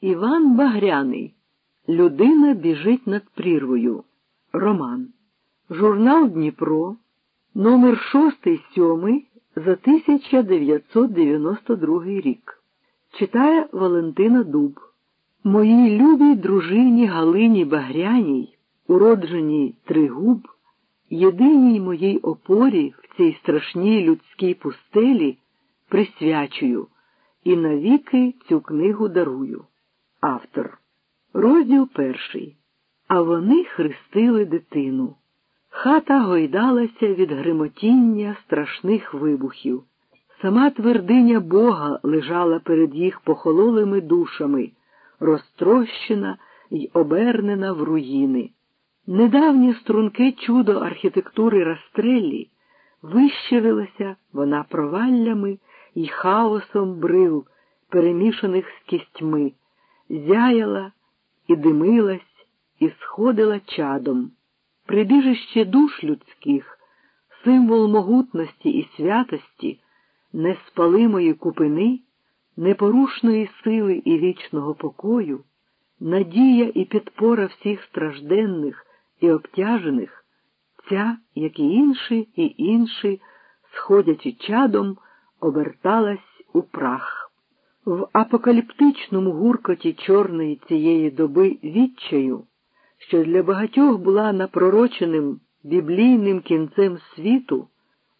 Іван Багряний. Людина біжить над прірвою. Роман. Журнал Дніпро. Номер 6-7 за 1992 рік. Читає Валентина Дуб. Моїй любій дружині Галині Багряній, уродженій Тригуб, єдиній моїй опорі в цій страшній людській пустелі присвячую і навіки цю книгу дарую. Автор. Розділ перший. А вони хрестили дитину. Хата гойдалася від гримотіння страшних вибухів. Сама твердиня Бога лежала перед їх похололими душами, розтрощена й обернена в руїни. Недавнє струнке чудо архітектури Растреллі вищирилася вона проваллями й хаосом брил, перемішаних з кістьми, зяяла і димилась, і сходила чадом. Прибіжище душ людських, символ могутності і святості, неспалимої купини, непорушної сили і вічного покою, надія і підпора всіх стражденних і обтяжених, ця, як і інші, і інші, сходячи чадом, оберталась у прах. В апокаліптичному гуркоті чорної цієї доби відчаю що для багатьох була напророченим біблійним кінцем світу,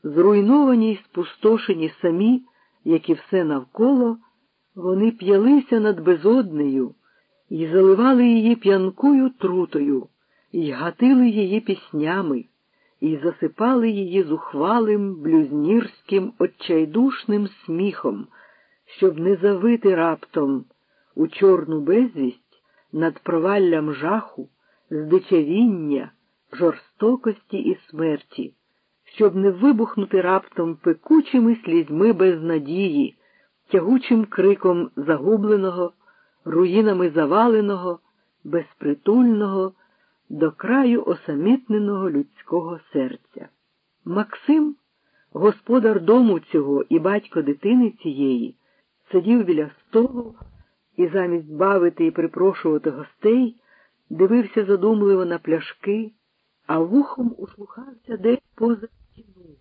зруйновані й спустошені самі, як і все навколо, вони п'ялися над безоднею і заливали її п'янкою трутою, і гатили її піснями, і засипали її зухвалим блюзнірським отчайдушним сміхом, щоб не завити раптом у чорну безвість над проваллям жаху здичавіння, жорстокості і смерті, щоб не вибухнути раптом пекучими слізьми безнадії, тягучим криком загубленого, руїнами заваленого, безпритульного, до краю осамітненого людського серця. Максим, господар дому цього і батько дитини цієї, сидів біля столу і замість бавити і припрошувати гостей дивився задумливо на пляшки, а вухом услухався десь поза стіну,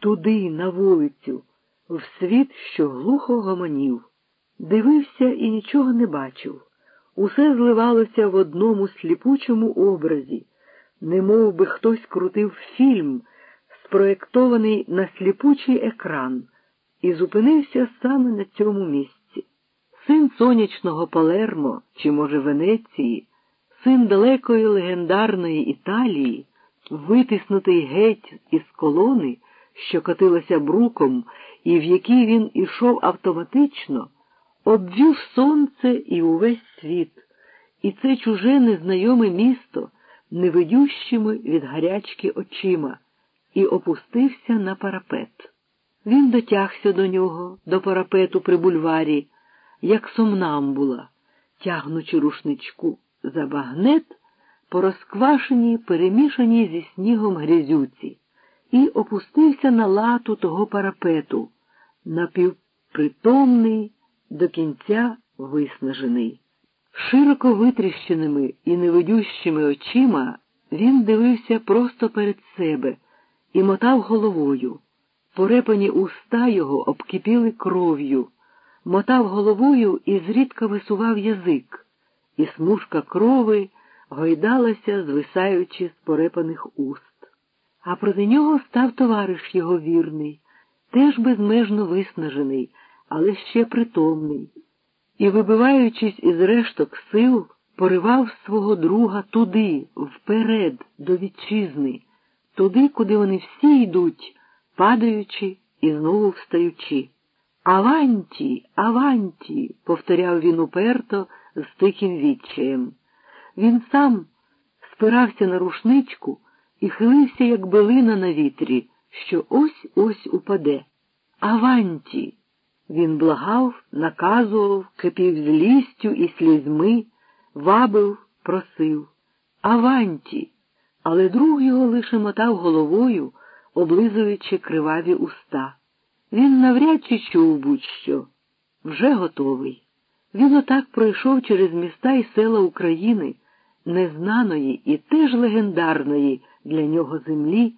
туди, на вулицю, в світ, що глухо гомонів. Дивився і нічого не бачив. Усе зливалося в одному сліпучому образі, немов би хтось крутив фільм, спроєктований на сліпучий екран, і зупинився саме на цьому місці. Син сонячного Палермо, чи, може, Венеції, син далекої легендарної Італії, витиснутий геть із колони, що катилася бруком, і в якій він ішов автоматично, обвів сонце і увесь світ, і це чуже незнайоме місто невидющими від гарячки очима, і опустився на парапет. Він дотягся до нього, до парапету при бульварі, як сомнамбула, тягнучи рушничку за багнет по розквашеній, перемішаній зі снігом грязюці, і опустився на лату того парапету, напівпритомний, до кінця виснажений. Широко витріщеними і невидющими очима він дивився просто перед себе і мотав головою. Порепані уста його обкипіли кров'ю, мотав головою і зрідка висував язик і смужка крови гойдалася, звисаючи з порепаних уст. А проти нього став товариш його вірний, теж безмежно виснажений, але ще притомний, і, вибиваючись із решток сил, поривав свого друга туди, вперед, до вітчизни, туди, куди вони всі йдуть, падаючи і знову встаючи. Аванті, аванті, повторяв він уперто з тихим відчаєм. Він сам спирався на рушничку і хилився, як билина на вітрі, що ось ось упаде. Аванті! Він благав, наказував, кипів злістю і слізьми, вабив, просив. Аванті! Але друг його лише мотав головою, облизуючи криваві уста. Він навряд чи чув будь-що, вже готовий. Він отак пройшов через міста і села України, незнаної і теж легендарної для нього землі,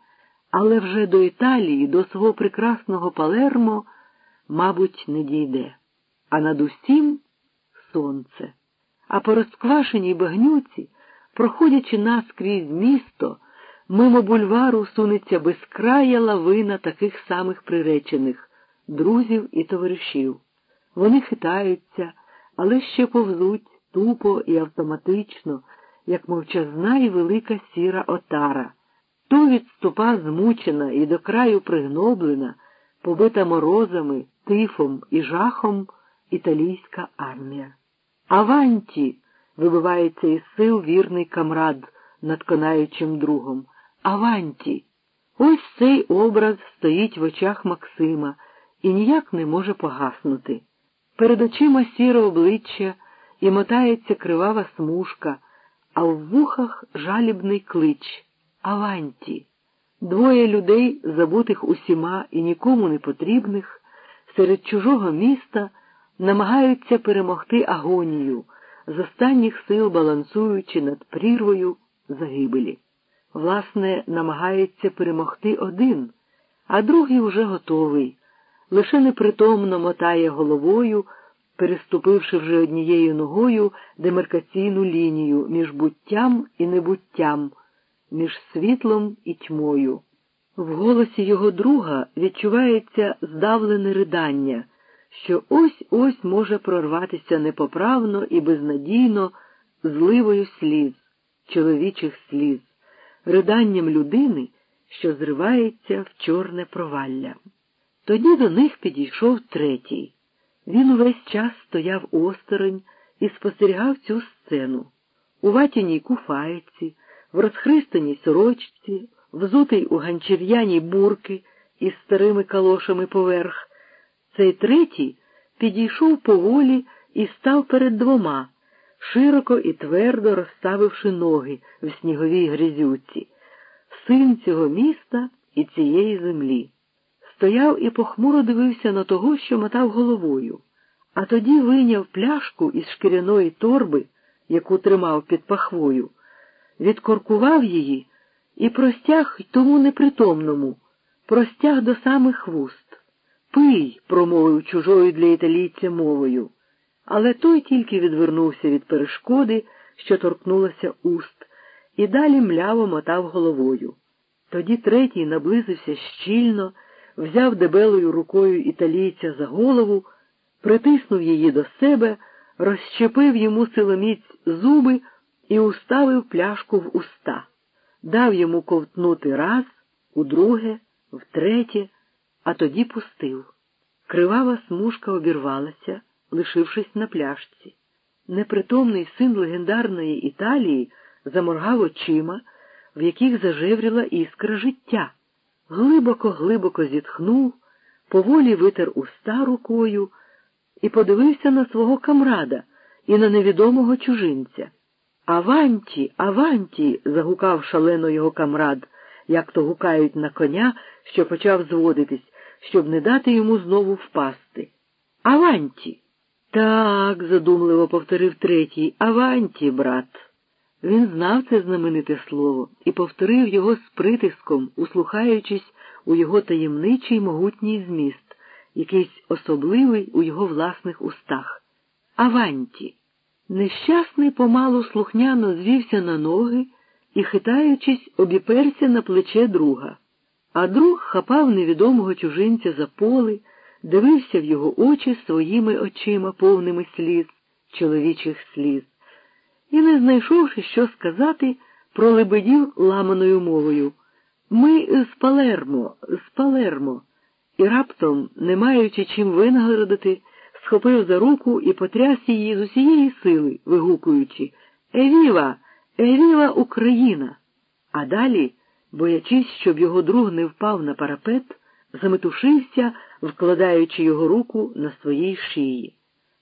але вже до Італії, до свого прекрасного Палермо, мабуть, не дійде. А над усім сонце. А по розквашеній багнюці, проходячи наскрізь місто, мимо бульвару сунеться безкрая лавина таких самих приречених друзів і товаришів. Вони хитаються, але ще повзуть тупо і автоматично, як мовчазна і велика сіра отара. То відступа змучена і до краю пригноблена, побита морозами, тифом і жахом італійська армія. Аванті! вибивається із сил вірний камрад над конаючим другом. Аванті! Ось цей образ стоїть в очах Максима і ніяк не може погаснути. Перед очима сіре обличчя і мотається кривава смужка, а в вухах жалібний клич Аванті. Двоє людей, забутих усіма і нікому не потрібних, серед чужого міста намагаються перемогти агонію, з останніх сил балансуючи над прірвою загибелі. Власне, намагається перемогти один, а другий уже готовий, лише непритомно мотає головою, переступивши вже однією ногою демаркаційну лінію між буттям і небуттям, між світлом і тьмою. В голосі його друга відчувається здавлене ридання що ось-ось може прорватися непоправно і безнадійно зливою сліз, чоловічих сліз, риданням людини, що зривається в чорне провалля. Тоді до них підійшов третій. Він увесь час стояв осторонь і спостерігав цю сцену. У ватяній куфайці, в розхристаній сорочці, взутий у ганчір'яній бурки із старими калошами поверх. Цей третій підійшов поволі і став перед двома, широко і твердо розставивши ноги в сніговій грязюці, син цього міста і цієї землі. Стояв і похмуро дивився на того, що мотав головою, а тоді вийняв пляшку із шкіряної торби, яку тримав під пахвою, відкоркував її і простяг тому непритомному, простяг до самих вуст. Пий, промовив чужою для італійця мовою, але той тільки відвернувся від перешкоди, що торкнулася уст, і далі мляво мотав головою. Тоді третій наблизився щільно, взяв дебелою рукою італійця за голову, притиснув її до себе, розщепив йому силоміць зуби і уставив пляшку в уста, дав йому ковтнути раз, удруге, втретє а тоді пустив. Кривава смужка обірвалася, лишившись на пляшці. Непритомний син легендарної Італії заморгав очима, в яких зажевріла іскра життя. Глибоко-глибоко зітхнув, поволі витер уста рукою і подивився на свого камрада і на невідомого чужинця. Аванті, аванті. загукав шалено його камрад, як то гукають на коня, що почав зводитись, щоб не дати йому знову впасти. Аванті. Так, задумливо повторив третій. Аванті, брат. Він знав це знамените слово і повторив його з притиском, услухаючись у його таємничий могутній зміст, якийсь особливий у його власних устах. Аванті. Нещасний помалу слухняно звівся на ноги і, хитаючись, обіперся на плече друга а друг хапав невідомого чужинця за поли, дивився в його очі своїми очима, повними сліз, чоловічих сліз, і, не знайшовши, що сказати, пролебедів ламаною мовою. Ми з Палермо, з Палермо, і раптом, не маючи чим винагородити, схопив за руку і потряс її з усієї сили, вигукуючи Евіва, Евіва Україна! А далі боячись, щоб його друг не впав на парапет, заметушився, вкладаючи його руку на своїй шиї.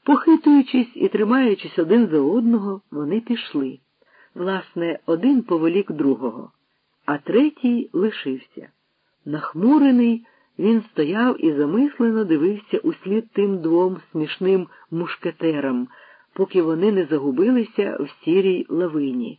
Похитуючись і тримаючись один за одного, вони пішли. Власне, один повелік другого, а третій лишився. Нахмурений, він стояв і замислено дивився услід тим двом смішним мушкетерам, поки вони не загубилися в сірій лавині.